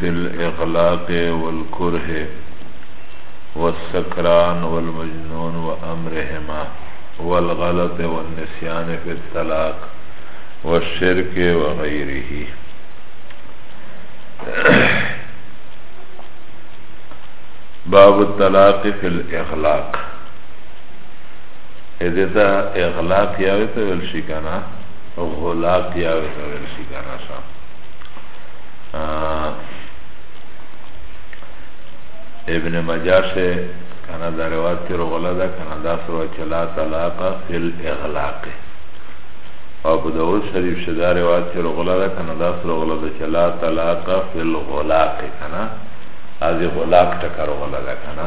في الإغلاق والكره والسكران والمجنون وأمرهما والغلط والنسيان في الطلاق والشرك وغيره باب الطلاق في الإغلاق اده تا اغلا پیاوی تا ویل شی کنا غلا پیاوی تا ویل شی کنا شا ابن مجاش کنا دا روایت تیر غلا دا کنا دا سرو چلا طلاقا فی الاغلاق او په داود شریف شه دا روایت چې غلا ده کنه دا سره غلا ده چې لا طلاق فی الغلاق کنه از غلاق ټکر غلا ده کنه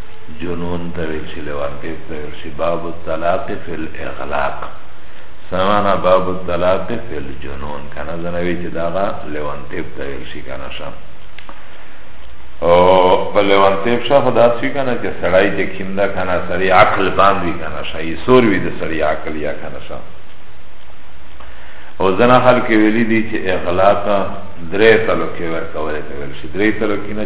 جنون ته ویل شي لېوانتیب ته ویل شي باب الطلاق فی الاغلاق سمانا باب الطلاق فی الجنون کنه زنوی چې داغه لېوانتیب ته ویل شي کنه شه او په لېوانتیب شه خدا سی کنه چې سړی چې کیندا کنه سړی عقل باندې کنه شه یې سور وی د سړی عقل یا کنه شه او زنه حال کې ویلي دي چې اغلاق درې تلو کې ورکول کوي درې تلو کې نه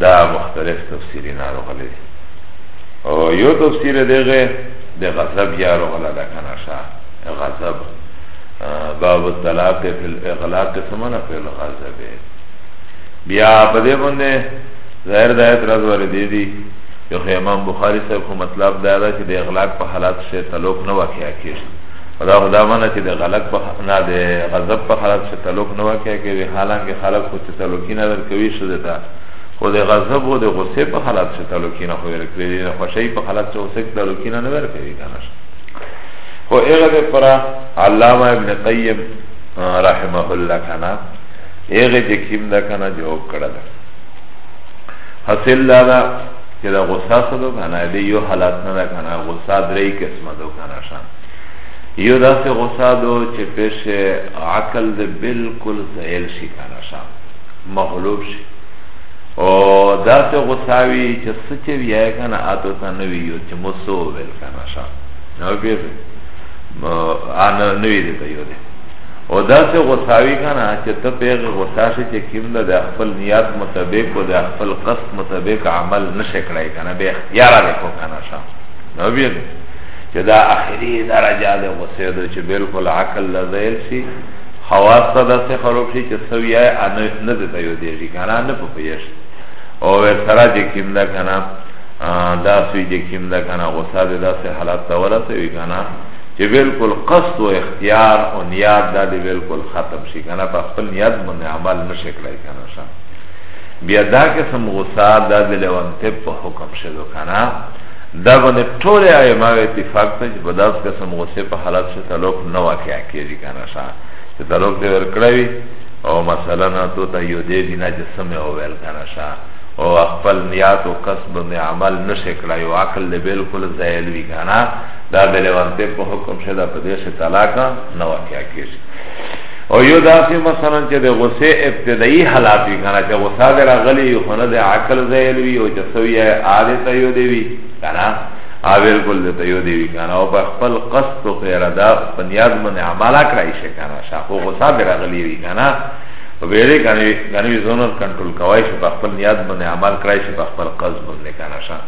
دا مختلف تفسیری نارو غلی دی او یو تفسیر دیگه دی غضب یارو غلا دا کناشا غضب باب الطلاق فی الاغلاق سمنا فی الغضب بیا په دې باندې ظاهر د آیت راز ور دي دي یو امام بخاری صاحب خو مطلب دا ده چې د اغلاق په حالات سره تعلق نه واقع کیږي دا خدا منه چې د غلط په نه د غضب په حالات سره تعلق نه واقع کیږي حالانکه خلق تلوکینه در کوي شو دتا خو د غضب او د غصه په حالت چې تلوکینه خو ور کړی د خوشی په حالت چې اوسه تلوکینه نه ور کوي کنه خو هغه د پر علامه ابن قیم رحمه الله کنه هغه چې کیم دا کنه جواب کړل حاصل دا دا چې دا غصه سره کنه د یو حالت نه دا کنه غصه درې قسمه دو کنه شان یو داسې غصه دو چې پیش عقل د بالکل زایل شي مغلوب شي او دا ته غصاوي چې سچې ویا کنه اتو ته نه ویو چې مسو ویل کنه شا نو به انا نه وی دې یو دې او دا ته غصاوي کنه چې ته پیغ غصا شي چې کیم نه د خپل نیت مطابق او د خپل قصد مطابق عمل نشه کړای کنه به اختیار وکړو کنه شا نو به چې دا اخري درجه د غصې د چې بالکل عقل لزیل شي حواس تا دا سه خروب شی چه سوی آئی آنه نده تا یو دیجی کانا نه پا پیشت او ور سرا جه کم ده کانا دا سوی جه کم ده کانا غصا ده دا سه حالات تا ورا سوی کانا چه بلکل قصد و اختیار و نیاد دا ده بلکل ختم شی کانا پا خپل نیاد من عمل نشکلائی کانا شا بیا دا قسم غصا دا ده لونتب پا حکم شدو کانا دا بنده طول آئی ماوی اتفاق تا چه بداز قسم غصه پا حالات طلاق نه واقع کیږي کنه شا چې طلاق دې ورکړوي او مثلا نه تو ته یو دې بنا چې سمې او ویل کنه شا او خپل نیات او کسب می عمل نشه کړای او عقل دې بالکل زایل وی کنه دا دې لوانته په حکم شه دا په دې شه طلاق نه واقع کیږي او یو داسې مثلا چې د غصه ابتدایي حالات وی کنه چې غصه دې راغلی خو نه د عقل زایل وی او چې سوی عادت یو دی وی کنا او بالکل د ته یو دی وی کنا او په خپل قصد او په اراده په نیاز باندې عمل کړای شي کنا شاخو غصه به راغلی وی کنا او بیره کنا غنی زونت کنټرول کوي شي په خپل نیاز باندې عمل کړای شي په خپل قصد باندې کنا شا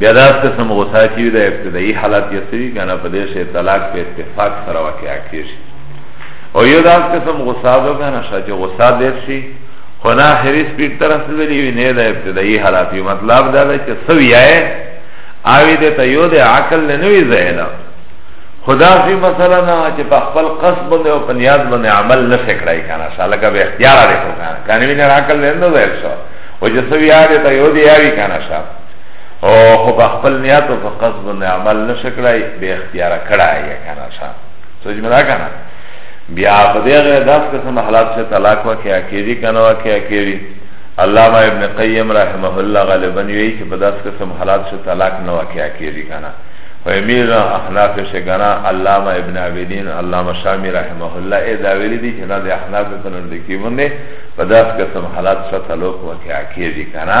بیا دا قسم غصه چې د ابتدایي حالت یې سوي کنا په دې شی طلاق په اتفاق سره واقع کیږي او یو دا قسم غصه ده کنا شا چې غصه دې شي خو نه آخری سپیډ ته رسیدلی وي نه د ابتدایي حالات وي مطلب دا ده چې څه ویای اوی دې ته یو د عقل نه وي ځایله خدا سی مسئلہ نه چې په خپل قصد باندې او په نیاز باندې عمل نه سکړای کنه شالګه به اختیار لري کو کنه کنه وینه عقل نه نه ځای شو او چې څه ویای دې ته یو دی یاري کنه شا او خو په خپل نیت او په قصد باندې عمل نه سکړای به اختیار کړای کنه شا سوچ مدا کنه بیا په دې غره داس قسم حالات سے طلاق واقعا کیږي کنه واقعا کیږي علامه ابن قیم رحمه الله غالبا وی چې په داس قسم حالات سے طلاق نه واقعا کیږي کنه و امیر احناف شګنا علامه ابن عبدین علامه شامی رحمه الله اې دا ویلي دي چې نه د احناف په نوم لیکي باندې په داس قسم حالات سے طلاق واقعا کیږي کنه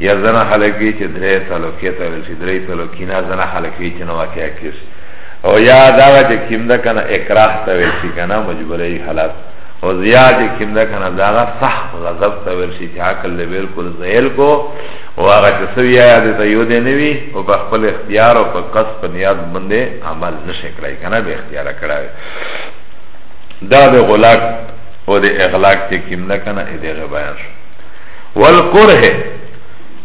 یا زنا خلق وی چه دره تلوکی تا ویل شی دره تلوکی نا زنا خلق وی چه نواقع کش او یا داغا چه کم دا کنا اکراح تا ویل شی کنا مجبوری حالات او زیا چه کم دا کنا داغا سخت غضب تا ویل شی چه عقل لبیل کل زیل کو او آغا چه سوی آیا دیتا یو دی نوی او پا خپل اختیار او پا قصد پا نیاد بنده عمل نشکرائی کنا بے اختیار کرائی دا ده غلاق او ده اغلاق چه کم ده کنه ده غبایان شو والکره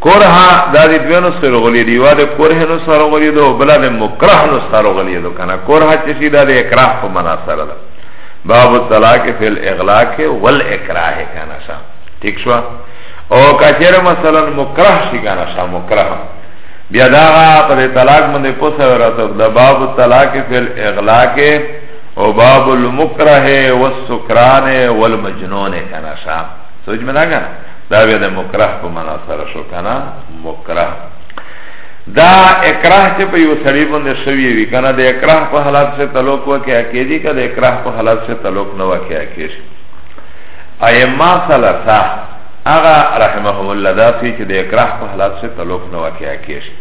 کره دا دی دوی نسخه رو غلی دی یوا دی کره نسخه رو غلی دو بلا دی مکره نسخه رو غلی دو کنا کره چشی دا دی اکراه پا منا سر دا باب الطلاق فی الاغلاق والاکراه کنا شا ٹھیک شوا او کچر مثلا مکره شی کنا شا مکره بیا دا پا دی طلاق من دی پوسا وراتو دا باب الطلاق فی الاغلاق او باب المکره والسکران والمجنون کنا شا سوچ مې نه کنه دا بیا د مکره په معنا سره شو کنه مکره دا اکراه چې په یو سړی باندې شوی وي کنه د اکراه په حالت سره تعلق وکیا کېږي کنه د اکراه په حالت سره تعلق نه وکیا کېږي ائمه ثلاثه هغه رحمهم الله دا چې د اکراه په حالت سره تعلق نه وکیا کېږي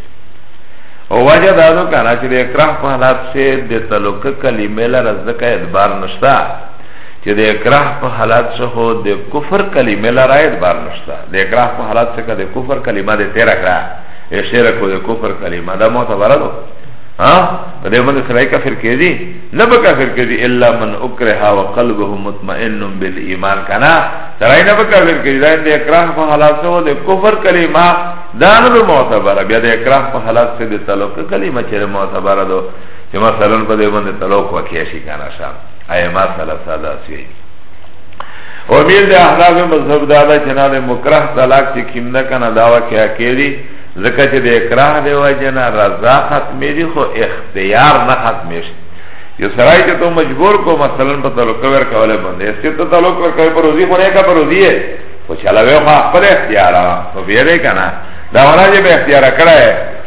او وجه دا ده کنه چې د اکراه په حالت سره د تعلق کلمې لپاره ځکه ادبار نشته چه ده اکراه پا حالات سا خو ده کفر کلمه لرا ادبار نشتا ده اکراه پا حالات سا که ده کفر کلمه ده تیر اکرا اشترکو ده کفر کلمه ده معتبره دو ده من سرائی کفر که دی نبا کفر که دی الا من اکرها و قلبه مطمئن بالایمان کنا سرائی نبا کفر که دی ده اکراه پا حالات سا خو ده کفر کلمه دانو ده معتبره بیا ده اکراه پا حالات سا ده تلوک کلمه چه ده معتبره دو چه مثلا پا ده من ده تلوک وکیشی کنا شام ایما ثلاثه دا سی امیر د احناف مذهب دا دا چنا د مکرح طلاق چې کیم نه کنه دا واقعا کېږي ځکه چې د اکراه دی وجنا رضا ختمې دي خو اختیار نه ختمې شي یو سړی چې ته مجبور کو مثلا په تعلق ور کوله باندې استه ته تعلق ور کوي پر روزي خو نه کا پر روزي خو چلاوي خو خپل اختیار نو بیا دی کنه دا ورا جی به اختیار کړه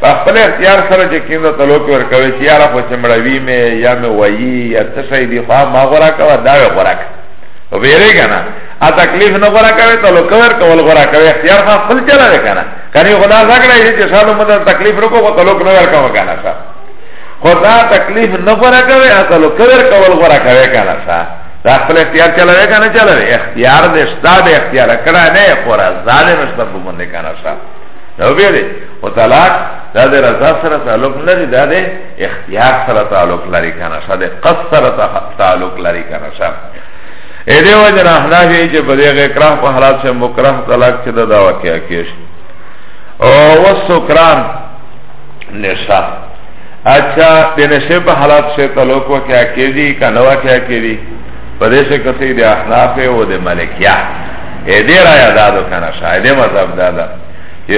په خپل اختیار سره چې کیند ته لوک ور کوي چې یاره خو چې مړوي مې یا مې وایي یا څه شي دی خو ما غورا کوه دا غورا کوه ویری کنه ا تکلیف نه غورا کوي ته لوک ور کول غورا کوي اختیار خو خپل چلا دی کنه کني خدا ځکړه چې شالو مده تکلیف رکو خو ته لوک نه ور کوه کنه خدا تکلیف نه غورا کوي ا ته لوک ور کول غورا کوي کنه دا خپل اختیار چلوه کنه چلوه اختیار ده شتا ده اختیار کڑا نه خورا زاده نشتا بمنده کنه شا نو بیده و طلاق دا ده رضا سر تعلق لری دا ده اختیار سر تعلق لری کنه شا ده قص سر تعلق لری کنه شا ایده وجن احنافی چه پده اقرام پا حالات چه مکرم طلاق چه ده دا وکیا کیش او وسو کرام نشا اچھا د نشه په حالات سره تعلق واقع کیږي کنه واقع کیږي په دې څه کسي د احناف او د مالکیا اې دې را یادادو کنه شاید مذهب دادا چې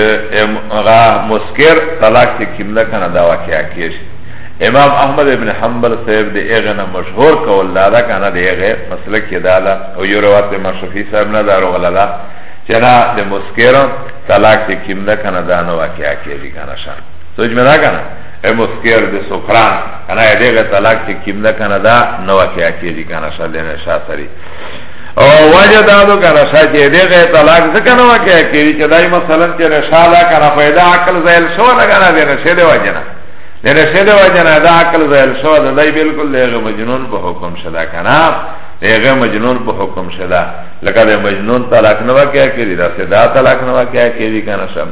هغه مسکر طلاق کې کیمله کنه دا واقع کیږي امام احمد ابن حنبل صاحب دی اغه نه مشهور کول دادا کنه دی اغه مسلک کې دادا او یو روایت مشفی صاحب نه دارو غلالا چنا د مسکر طلاق کې کیمله کنه دا نو واقع کیږي کنه شاید سوچ مې دا کنه اے مسکیر دے سکران کنه اے دیگه طلاق چه کم ده کنه دا نوا که اکی دی کنه شا دینه شا سری او وجه دا دو کنه شا چه دیگه طلاق زکه نوا که اکی دی چه دای مثلا چه نشا دا کنه فیده عقل زیل شو نه کنه دینه شه ده وجه نه دینه شه ده وجه نه دا عقل زیل شو ده دای بلکل دیگه مجنون به حکم شده کنه دیگه مجنون به حکم شده لکه ده مجنون طلاق نوا که اکی دی دا سه دا طلاق نوا که اکی دی کنه شا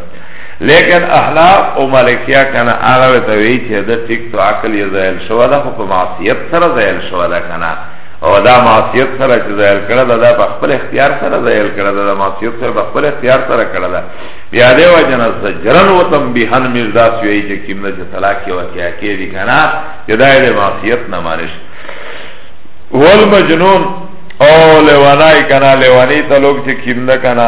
لیکن احناف او مالکیا کنه هغه ته وی چې د ټیک تو عقل یې زایل شو دا خو په معصیت سره زایل شو دا کنه او دا معصیت سره چې زایل کړه دا, دا په خپل اختیار سره زایل کړه دا, دا معصیت سره په خپل اختیار سره کړه دا بیا دی وجنه زجرن و تنبیهن مزداس وی چې کیمنه چې طلاق کې واقعیا کې دي کنه چې دا د معصیت نه مارش والمجنون او لوانای کنه لوانی ته لوګ چې کیمنه کنه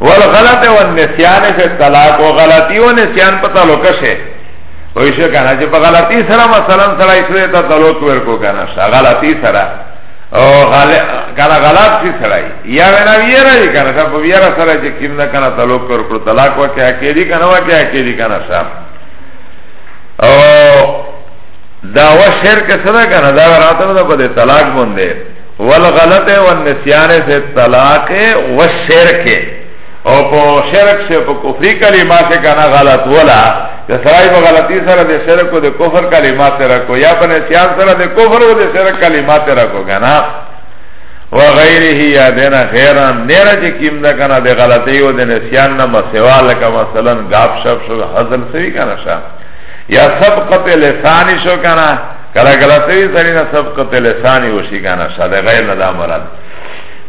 والغلط والنسیان فی الطلاق و غلطی و نسیان پا طلوق شه ویشو کنا چه پا غلطی سرا مثلا سرا اسوی تا طلوق ورکو کنا شا غلطی سرا کنا غلط سی سرا یا وینا ویرا جی کنا شا پا ویرا سرا چه کم نا کنا طلوق ورکو طلاق و که اکیدی کنا و که اکیدی کنا شا او دعوه شرک صدا کنا دعوه راتنو دا پا ده طلاق بنده والغلط والنسیان سے طلاق والشرک او په شرک سے په کفری کلمات سے کنا غلط ولا د سړی په غلطی سره د شرک او د کفر کلمات سره کو یا په نسیان سره د کفر او د شرک کلمات سره کو غنا و غیره یا دینا خیرا نیرا چه کم دا کنا ده غلطی و ده نسیان نما سوا لکا مثلا گاپ شب شو حضل سوی کنا شا یا سبقت لسانی شو کنا کلا کلا سوی سری نا سبقت لسانی وشی کانا شا ده غیر ندا مراد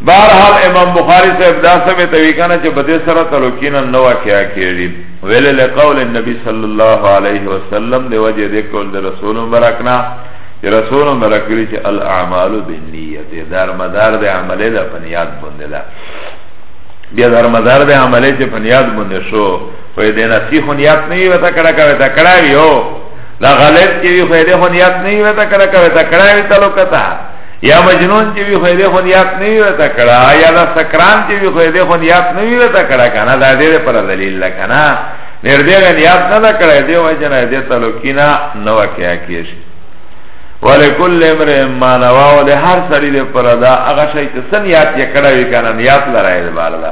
بارحال امام بخاری صاحب دا سمی توی کانا چه بده سر تلوکینا نوا کیا کیڑی ویلی لقول النبی صلی اللہ علیہ وسلم ده وجه ده قول ده رسول مبرکنا چه رسول مبرکلی چه الاعمال بالنیت دار مدار ده عملی ده پنیاد بنده ده بیا در مدار ده عملی چه پنیاد بنده شو وی ده نسیخ نیاد نوی وطا کڑا کڑا کڑا وی او دا غلط چې وی خو دې خو نیت نه وي تا کړه کوي تا کړه وی تعلق تا یا مجنون چې وی خو دې خو نیت نه وي تا کړه یا دا سکران چې وی خو دې خو نیت نه وي تا کړه کنه دا دې پر دلیل لا کنه نیر دې نیت نه کړه دې وجه نه دې تعلق کینا نو کیا کیش ولکل امر ما نوا ول هر سړي دې پر دا هغه شی چې سن یاد یې کړه وی کنه نیت لرای دې بار دا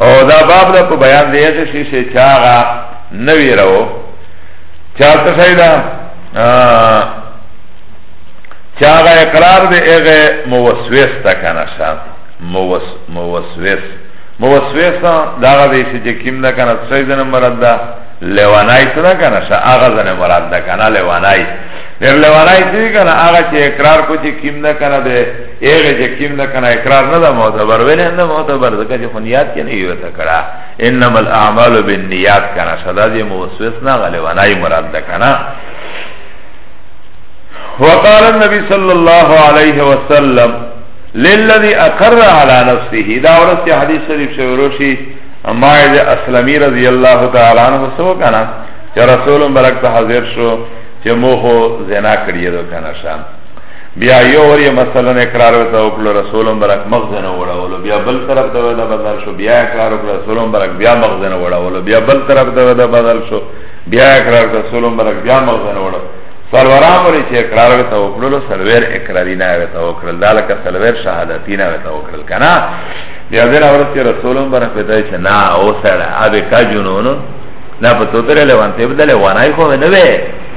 او دا باب دا په بیان دی چې شي شي چاغه نوی راو چا ته فائدہ چاغه اقرار دی هغه موسوس تا کنه شان موس موسوس موسوس دا هغه دی چې کیم نه کنه څه دنه مراد ده لوانای څه نه کنه شا هغه دنه مراد ده کنه لوانای لوانای څه کنه هغه چې اقرار کو چې کیم نه کنه ده ایغه چې کیم نه کنه اقرار نه ده معتبر ویل نه معتبر ځکه چې خنیات کې نه یو ته کړه انما الاعمال بالنیات کنه صدا دې موسوس نه غلې ونای مراد ده کنه وقال النبي صلى الله عليه وسلم للذي اقر على نفسه دا ورته حدیث شریف شوروشی ماعز اسلمی رضی اللہ تعالی عنہ سو کنا چه رسول مبرک تا حضر شو چه موخو زنا کریدو کنا شام بیا یو ور یې مثلا اقرار وته وکړو رسول مبارک مغز نه وړولو بیا بل طرف ته ودا بدل شو بیا اقرار وکړو رسول مبارک بیا مغز نه وړولو بیا بل طرف ته ودا بدل شو بیا اقرار وکړو رسول مبارک بیا مغز نه وړولو سلورام ور چې اقرار وته وکړو سلور اقراری نه وته وکړل دالک سلور شهادتی نه وته وکړل کنه بیا دې راورت چې رسول مبارک ته چې نه او سره ابه کا جنونو نه پتو تر لوان ته بدل وانای خو نه وې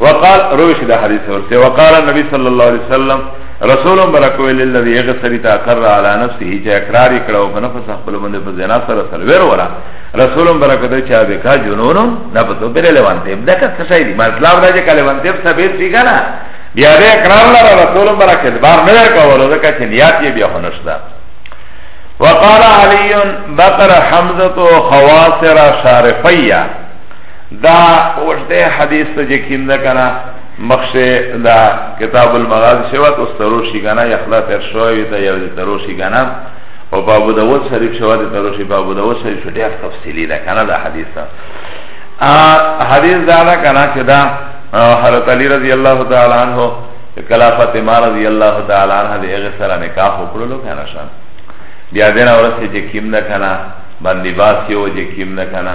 وقال روش دا حدیث ورسه وقال النبي صلى الله عليه وسلم رسول برکو للذي يغسرت اقر على نفسه چې اقرار کړو په نفس خپل باندې په زنا سره سلویر ورا رسول برکو ته چا به کا جنون نه پتو پر لوان ته دغه څه شي دي مطلب دا چې کله وان ته ثابت شي کنه بیا به اقرار لره رسول برکو بار نه ورکول ځکه چې نیت یې بیا هنشتا وقال علي بقر حمزه خواصر شارفيه دا وشته حدیث ته یقین ده کنه مخشه دا کتاب المغازی شوات اوس تروشی کنه یخلا تر شوی ته یو تروشی کنه او په ابو داود شریف شواد تروشی په ابو داود شریف ډیر تفصیلی ده کنه دا حدیث ده حدیث دا ده کنه چې دا حضرت علی رضی الله تعالی عنہ کلا فاطمه رضی الله تعالی عنها د هغه سره نکاح وکړلو کنه شان بیا دین اورسه چې کیم نه کنه باندې باس یو چې کیم نه کنه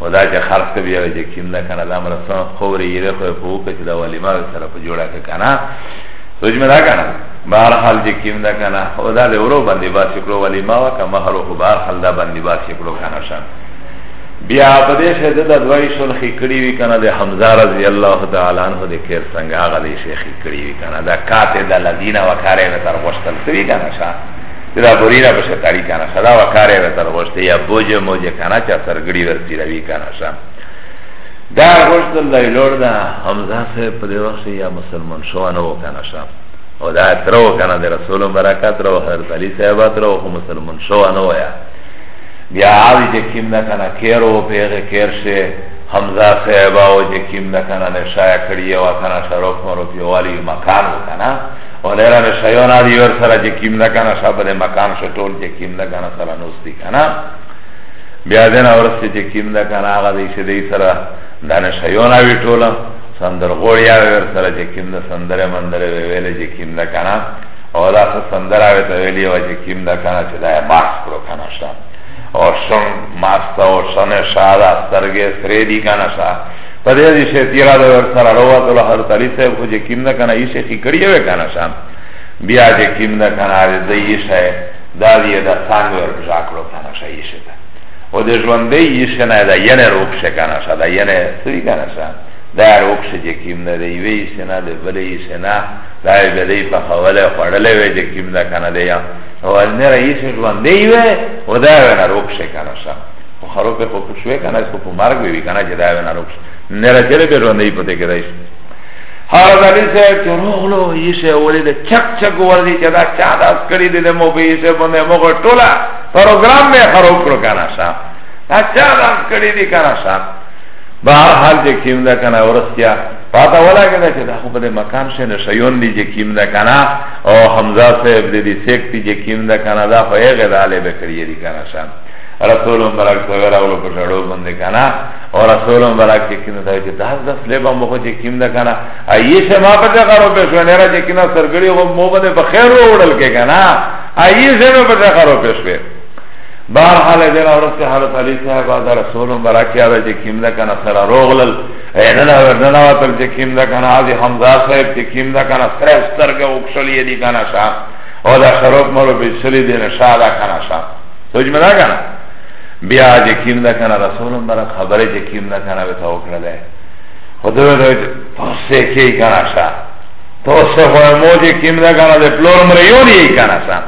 او دا چې خرڅ ته بیا چې کیم ده کنه دا مرسته خورې یې خو په وکړه چې دا ولیما سره په جوړه کې کنه سوچ مې دا کنه بهر حال چې کیم ده کنه او دا له ورو باندې با شکرو ولیما وا کما هر خو بهر حال دا باندې با شکرو کنه شان بیا په دې شه د دوی شون خې کړی وی کنه د حمزه رضی الله تعالی عنہ د خیر څنګه هغه دې شیخ کړی وی کنه دا کاته د لدینه وکاره نه تر وشتل سوی کنه شان دا بورینا بشه تاری کانا شا دا وکاره ویتا دا گوشته یا بوجه موجه کانا چا سرگڑی ورسی روی کانا شا دا گوشته اللہ لور دا حمزه صاحب پا دی وقت یا مسلمان شوانو کانا شا او دا ترو کانا دی رسول برکات رو حضرت علی صاحبات رو خو مسلمان شوانو یا بیا آوی چه کم دا کانا کیر و پیغ کیر شه حمزه صاحب او چه کم دا کانا نشای کریه و کانا شروف مروفی والی مکان و کانا ولرا به شیون آدی ور سره چه کم ده کنه شا بده مکان شا طول چه کم ده کنه سره نوستی کنه بیا دین ورسته چه کم ده کنه آغا دیشه دی سره دانه شیون آوی طولا سندر غوری آوی ور سره چه کم ده سندر مندر ویویل چه کم ده کنه او دا سه سندر آوی تویلی و چه کم ده کنه چه ده ماس کرو کنه شا او شن ماستا او شن شا دا سرگه سری دی کنه شا په دې دې شه تیرا د ور سره روات له هر تلی صاحب خو چې کیم نه کنه یې شه کړی وې کنه شام بیا چې کیم نه کنه دې یې شه دا دې دا څنګه ور بجا کړو کنه شه یې شه او دې ژوند دې یې شه نه دا یې نه روک شه کنه شه دا یې نه سری کنه شه دا روک شه چې کیم نه دی وې شه نه دې بلې یې شه نه دا دې دې په حواله خړلې وې چې کیم نه کنه دې یا او نه رئیس ژوند دې وې او دا نه روک شه کنه شه په خرو په خو شوې کنه اس په مرګ وی کنه چې دا یو ناروغ نه راځي به ژوندې پته کې راځي هغه دلی سه چروغلو یې شه ولې د چک چک ورځي چې دا چا داس کړی دې مو به یې شه باندې مو ټولا پروګرام مې خرو کړو کنه شا دا چا داس کړی دې کنه شا بهر حال چې کیم دا کنه ورسیا پاتا ولا کنه چې دا خو په مکان شه نه شیون دی چې کیم دا کنه او حمزه صاحب دې دې سیک دی چې کیم دا کنه دا خو یې غداله به کړی دې کنه شا رسول مبارک سوی راولو په ژړو باندې کنه او رسول مبارک چې کینه دا چې داس داس لبا مخ چې کیم دا کنه ایه شه ما په ځای غرو په شو نه را چې کینه سرګړي غو مو باندې په خیر وړل کې کنه ایه شه ما په ځای غرو په شو بار حال دې را ورسته حضرت علی صاحب دا رسول مبارک یا چې کیم دا کنه سره روغلل اینا نه ورنه وتل چې کیم دا کنه ازي حمزه صاحب چې کیم دا کنه سره سترګه وکړلې دي کنه شاه او دا خروب مرو به سلی دې نشه دا کنه شاه سوچ مې دا کنه بیا چې کیم دا کنه رسول مبارک خبره چې کیم دا کنه به تاو کړل خدای دې توسه کې کنه شا توسه خو مو چې کیم دا کنه د پلور مریون یې کنه شا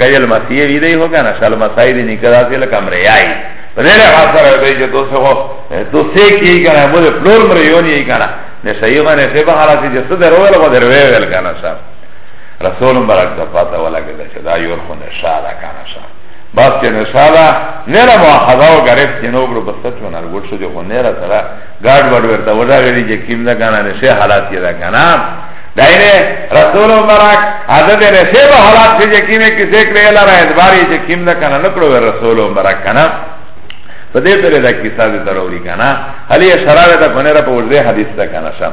دا یل مسیح وی دی هو کنه شال مسای دې نکدا سي لکه مری آی په دې له خاطر دې چې توسه خو توسه کې کنه مو د پلور مریون یې کنه نه صحیح باندې څه به حالات چې څه درول غو دروي ویل کنه شا رسول مبارک دا پاتا ولا گده چه دا یور خو نشالا کانا شا باز چه نشالا نیرا مواخذا و گرفت چه نو برو بسط و نرگوٹ شو جو خو نیرا سرا گارد بڑ ورطا ودا گری جه کم دا کانا نشه حالات یه دا کانا دائره رسول مبارک حضرت نشه با حالات چه جه کم کسی کلی لارا ادباری جه کم دا کانا نکرو رسول مبارک کانا په دې پرې دا کیسه دې ضروري کنه هلي اشاره ده کنه را په ورځې حدیث ده کنه شم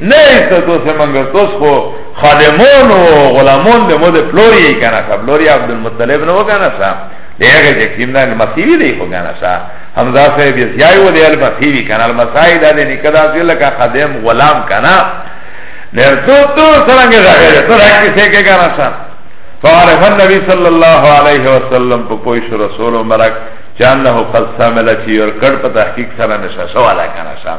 نیسته تو سه منگه توس خو خادمون و غلامون ده مو ده پلوری کنه سا پلوری عبدالمطلب نو کنه سا ده اغه جکیم ده المسیوی ده خو کنه سا حمزه صاحب یزیای و ده المسیوی کنه المسای ده ده نکده سوی لکه خادم غلام کنه نیر تو تو سرنگه زغیره تو رکی سیکه کنه سا فعرف النبی صلی اللہ علیہ وسلم پا پوش رسول مرک چانه قد سامل چی ور کړ په تحقیق سره نشه شواله کنه شام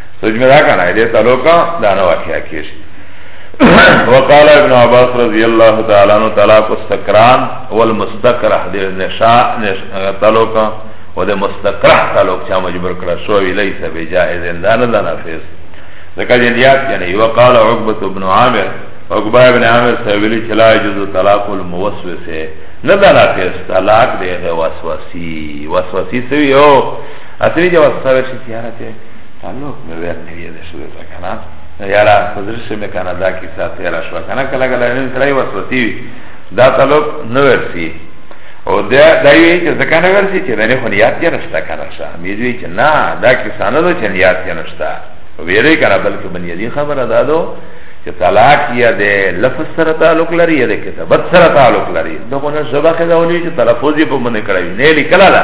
سجمه دا کنه ایده تلوکا دانو اخیا کیش وقال ابن عباس رضی اللہ تعالی عنہ طلاق السکران والمستقرح دی نشا تلوکا و دی مستقرح تلوک چا مجبور کرا شوی لیسا بی جائز اندانا دا نفیس ذکر جنیات یعنی وقال عقبت ابن عامر عقبہ ابن عامر سویلی چلا جز طلاق الموسوسه ندا نفیس طلاق دی غی وسوسی وسوسی سوی او اصلی جواز سوی شی تیارا تی تعلق مې ور نوی ده شو ده کنه یارا حضرت سے میں کنا دا کی ساتھ یارا شو کنا کلا کلا نه ترای وسوتی دا تعلق نو ورسی او دا دایوی چې ځکه نه ورسی چې نه خو یاد کې نشتا کنه شا مې دوی چې نه دا کی سانه دو چې یاد کې نشتا ویری کنه بلکې بنی دی خبره دا دو چې طلاق یا د لفظ سره تعلق لري یا د کتابت سره تعلق لري دغه نه زبخه دا ونی چې تلفظ په من کړی نه لیکلا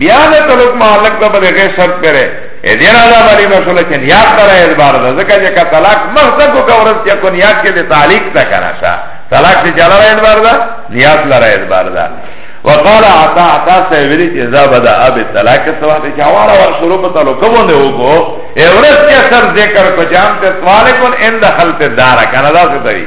بیا د تلوک معلق ته په دغه شرط پره ا دې را دا باندې مسله چې نیات سره اعتبار ده ځکه چې کا طلاق مخزه کو کورس چې کو نیات کې د تعلق ته کنه شا طلاق چې جلا را اعتبار ده نیات لره اعتبار ده وقال عطا عطا سے ویلی چې اذا بدا اب طلاق سوا ته جوار اور شروع په تعلق باندې وکړو اورس کې سر ذکر کو جام ته سوال کون ان دخلت دار کنه دا څه دی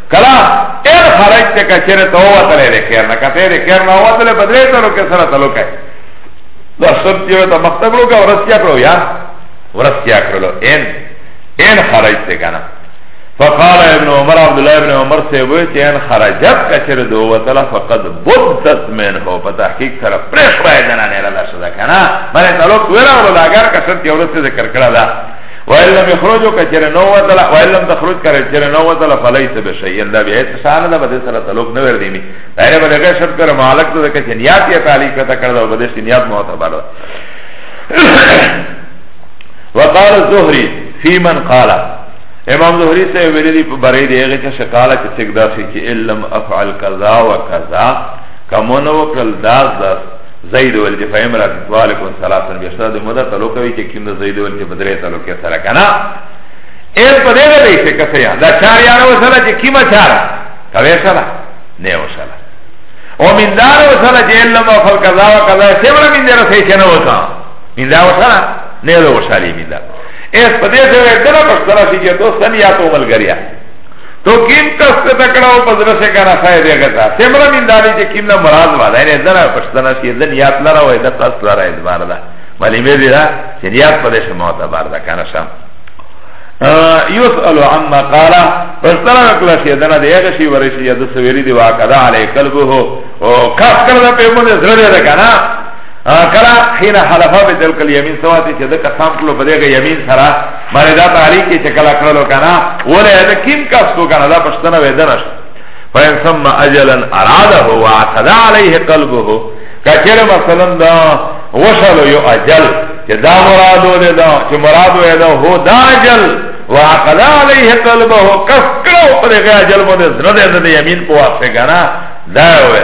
کلا ان خرج ته کچره ته وتلې د خیر نه کته د خیر نه وتلې بدلې ته لوکه سره ته لوکه دا سب چې ته مکتب لوکه ورسیا کړو یا ورسیا کړو ان ان خرج ته کنه فقال ابن عمر عبد الله ابن عمر سے وہ کہ ان خرجت کچر دو وتلا فقد بدت من ہو پتہ حقیق سر پریش پائے دنا نے رلا سدا کنا بلے تعلق ویرا ولا اگر کسر کی عورت سے ذکر کرا دا وإن لم يخرجوا كچر نو وزل وإن لم تخرج كچر نو وزل فليس بشيء دا بیا اتصال ده بده سره تعلق نه ور دینی دایره بده که شرط پر مالک ته که نیات یا تعلق ته کړه او بده نیات معتبر ده وقال الزهري في من قال امام زهري سے ویلی دی بری دی هغه چې شکاله چې څنګه داسې کې علم افعل قضا وقضا کمونه وکړل داس داس زید ول چې فهم را تطوال کو ثلاثن بیشتر د مدد تعلق وی چې کیم زید ول چې بدره تعلق سره کنه اې په دې دی چې کسه یا دا چار یاره وسره چې کیما چار کوي سره نه وسره او من دار وسره چې علم او خلق قضا او قضا سمره من دره سي کنه وتا من دا وسره نه له وسالي من دا اې په دې سره دغه پښترا چې دوستن یا تو ملګریا تو کیم کس ته تکړه او پزړه سے کنه خیر دی غتا سمره من دالی چې کیم نه مراد و دا نه دره پښتنه چې د نیات لره وای د قصد لره اعتبار ده ولی مې دی دا چې نیات په دې سم معتبر ده کنه سم یسأل عما قال پښتنه کله چې دنه دی هغه شی ورشي یا د سویری دی واقعا علی قلبه او کاس کړه په مونږ زړه ده کنه کلا حين حلفا بتلك اليمين سواتي چه ده قسم کلو بدهغه يمين سرا معنی دا تعلیق چې کلا کړلو کنه ولې دا کیم کس کو کنه دا پښتنه وې دنش فین ثم اجلا اراده واعتد علیه قلبه کچر مثلا دا وصل یو اجل چې دا مراد ولې دا چې مراد وې دا هو دا اجل واعتد علیه قلبه کس کړو پر اجل باندې زړه دې یمین په واسه کنه دا وې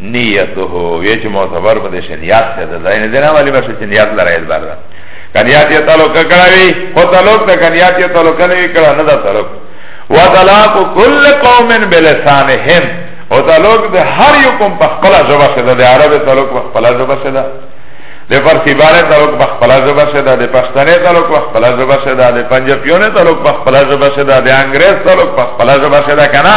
نیته وی چې معتبر به د شنیات څه ده دا نه دی نه والی به شنیات لره اعتبار ده کنیات یې تعلق کړوي خو تعلق ته کنیات یې تعلق نه کړه نه ده تعلق وطلاق كل قوم بلسانهم او تعلق ده هر یو کوم په خپل ژبه څه ده د عربي تعلق په خپل ژبه څه ده د فارسی باندې تعلق په خپل ژبه څه ده د پښتني تعلق په خپل ژبه څه ده د پنجابیونو تعلق په خپل ژبه څه ده د انګريز تعلق په خپل ژبه څه ده کنه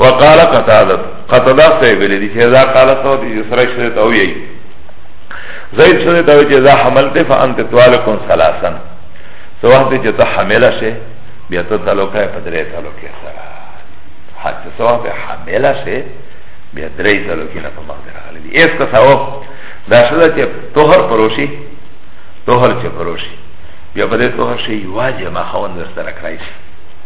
وقال قتاده قتاده صاحب ویلی دی چه ازا قال صوت یسرک شده تاویی زید شده تاوی چه ازا حملت فانت توالکن سلاسن سو وقتی چه تا حمله شه بیا تا تلوکه پدره تلوکه سرا حتی سو وقتی حمله شه بیا دره تلوکه نا پا مقدر غلی دی ایس کساو دا شده چه توهر پروشی توهر چه پروشی بیا بده توهر شه یواجه ما خوان در سرک رایشی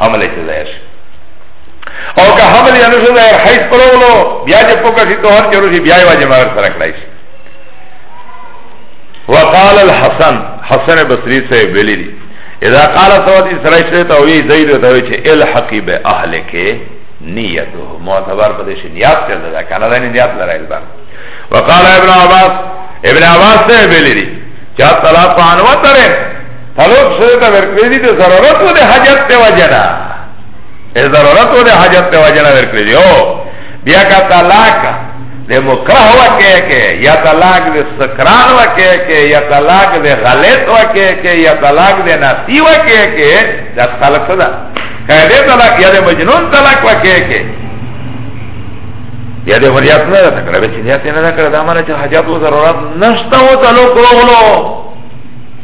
حمل چې ظاهر شي او که حمل یې نه شو ظاهر حیث پرولو بیا چې پوکه شي طهر کې روشي بیا یې واجب مهر سره کړای شي وقال الحسن حسن بصری صاحب ویلی دی اذا قال سواد اسرائیل شده تاوی زید تاوی چه الحقی به اهل که نیتو معتبر پدش نیات کرده ده کانا دانی نیات لرائیل بان وقال ابن عباس ابن عباس صاحب ویلی دی چه طلاق عنوان تره طلوق سره ته ورکړی دی د ضرورت او د حاجت په وجنا ای ضرورت او د حاجت په وجنا ورکړی دی او بیا کا طلاق د مکره وکه کې یا طلاق د سکران وکه کې یا طلاق د غلط وکه کې یا طلاق د ناسی وکه کې دا طلاق ده کله طلاق یا د مجنون طلاق وکه کې یا د وریات نه ده کړه به چې نه ده کړه دا معنی چې حاجت او ضرورت نشته او تعلق وروغلو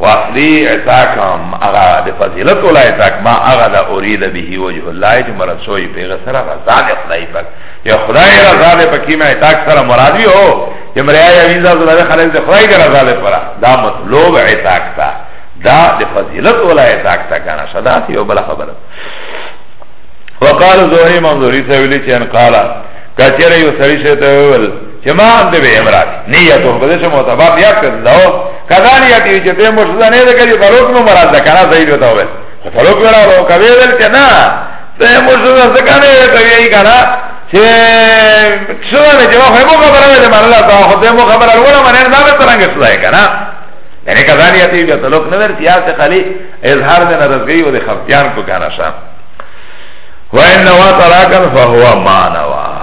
واصلی اعتاکم اغا ده فضیلت ولا اعتاک ما اغا ده ارید به وجه اللہ چه مرد شوی پیغ سر رضا ده خدای پاک یا خدای رضا ده پکی ما اعتاک سر مراد بھی ہو چه مریای اویزا زلده خلق ده خدای ده رضا ده پرا دا مطلوب اعتاک تا دا ده فضیلت ولا اعتاک تا کانا شدا سی او بلا خبر وقال زوری منظوری سویلی چه انقالا کچره یو سریشه تاویل چه ما هم ده به امرات نیتو بده چه معتبر نیت کرد دو کذا نیتی وی چه ده مرشده نیده کردی فلوک نو مراد ده کنا زید بتا وی فلوک ورا رو کبی دل چه نا ده مرشده سکا نیده کردی ای کنا چه شده می چه ما خیمو خبر آوی ده من اللہ تا خود ده مو خبر آوی ده من این دامه ترنگ شده ای کنا یعنی کذا نیتی وی فلوک نور سیاس خالی اظهار ده نرزگی و ده خفتیان کو کنا شا وَإِنَّ وَاتَرَاكَنْ فَهُوَ مَانَوَا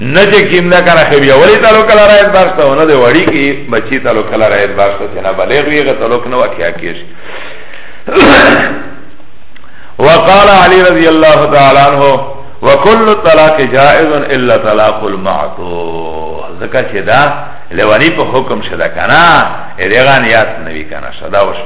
نه چې کیم نه کنه خو بیا ولی تعلق کله راځي باسته ونه دی وړي کی بچی تعلق کله راځي باسته چې نه بلغ وی غ تعلق نه وکیا کیش وقال علی رضی الله تعالی عنہ وکل طلاق جائز الا طلاق المعتوه ځکه چې دا لوانی په حکم شدا کنه دغه نیات نوی کنه شدا وش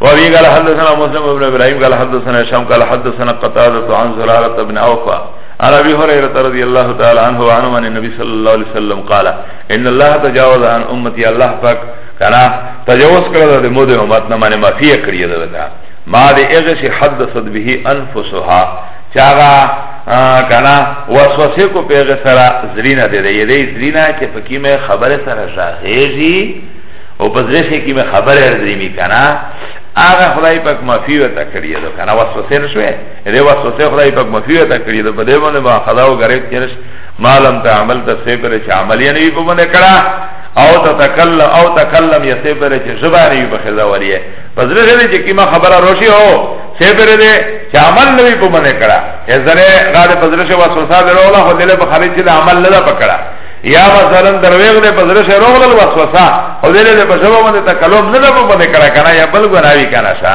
وابي قال حدثنا مسلم بن ابراهيم قال حدثنا هشام قال حدثنا قتاده عن زراره بن عوفه عن ابي هريره رضي الله تعالى عنه وعن من النبي صلى الله عليه وسلم قال ان الله تجاوز عن امتي الله پاک کنا تجاوز کړل د مود امت نه معنی معافی کړی ده دا ما دې هغه شي حدثت به انفسها چاغه کنا وسوسه کو پیغه سره زرینه دې دې دې زرینه چې پکې مې خبره سره راغېږي او په ځای کې مې خبره ردري می کنا هغه خدای پاک معافی وته کړی ده کنا وسوسه نشوي دی وسوسه خدای پاک مخیه تا کړی ده په دې باندې ما خدا او غریب چرش مالم ته عمل ته سه پر چې عمل یې نه په باندې کړه او تتکلم او تکلم یې سه پر چې زبان یې په خدا وریه پزره دې چې کیما خبره روشي هو سه پر دې چې عمل نه په باندې کړه یې زره غاړه پزره شو وسوسه دروله خو دې په خارج چې عمل نه پکړه یا مثلا درویغ دې پزره شو روغل وسوسه او دې دې په شوه باندې تکلم نه په باندې کړه کنه یا بل ګناوی کنه شا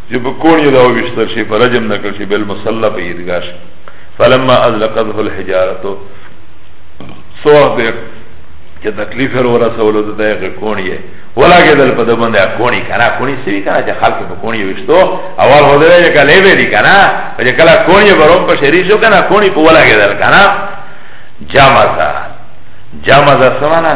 چې په کونی دا وشتل شي په رجم نکړ شي بل مصلا په عیدګاه شي فلما ازلقته الحجارتو سوه به چې تکلیف ور ورسولو ته دغه کونی ولا کېدل په دبن دا کونی کنه کونی سوي کنه چې خلک په کونی وشتو اول هو دې چې کله به دي کنه چې کله کونی بروم په شری شو کنه کونی په ولا کېدل کنه جامزه جامزه سمانه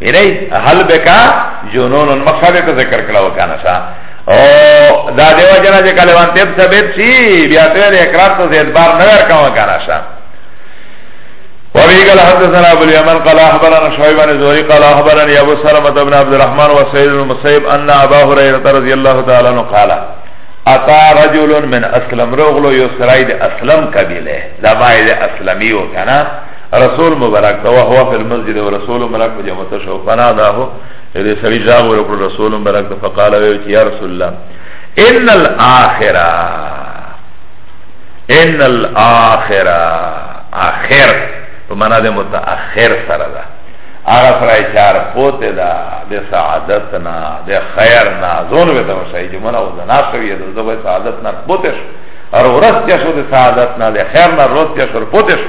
یعنی حل بکا جنون مقصد ته ذکر کړه وکانه شا او دا دیو جنا چې کله وان تب ثبت شي بیا ته اقرار ته زید بار نه ورکا وکانه شا وابي قال حدثنا ابو اليمن قال اخبرنا شعيب بن زهري قال اخبرني ابو سلمة بن عبد الرحمن وسعيد بن المسيب ان ابا هريره رضي الله تعالى عنه قال اتا رجل من اسلم رغلو يسرائيل اسلم قبيله دا باید اسلمي وکنا رسول مبارک ته وه هو په مسجد او رسول مبارک په جامه ته شو فنا ده دې سړي جواب ورکړ رسول مبارک ته فقال وی چې یا رسول الله ان الاخره ان الاخره اخر په معنا ده متأخر سره ده هغه سره چار پوته ده د سعادت نه د خیر نه زون وي ته شي چې مونږ او زنا شوی ده د سعادت نه پوته شو اور ورځ کې شو د سعادت نه د خیر نه ورځ کې شو پوته شو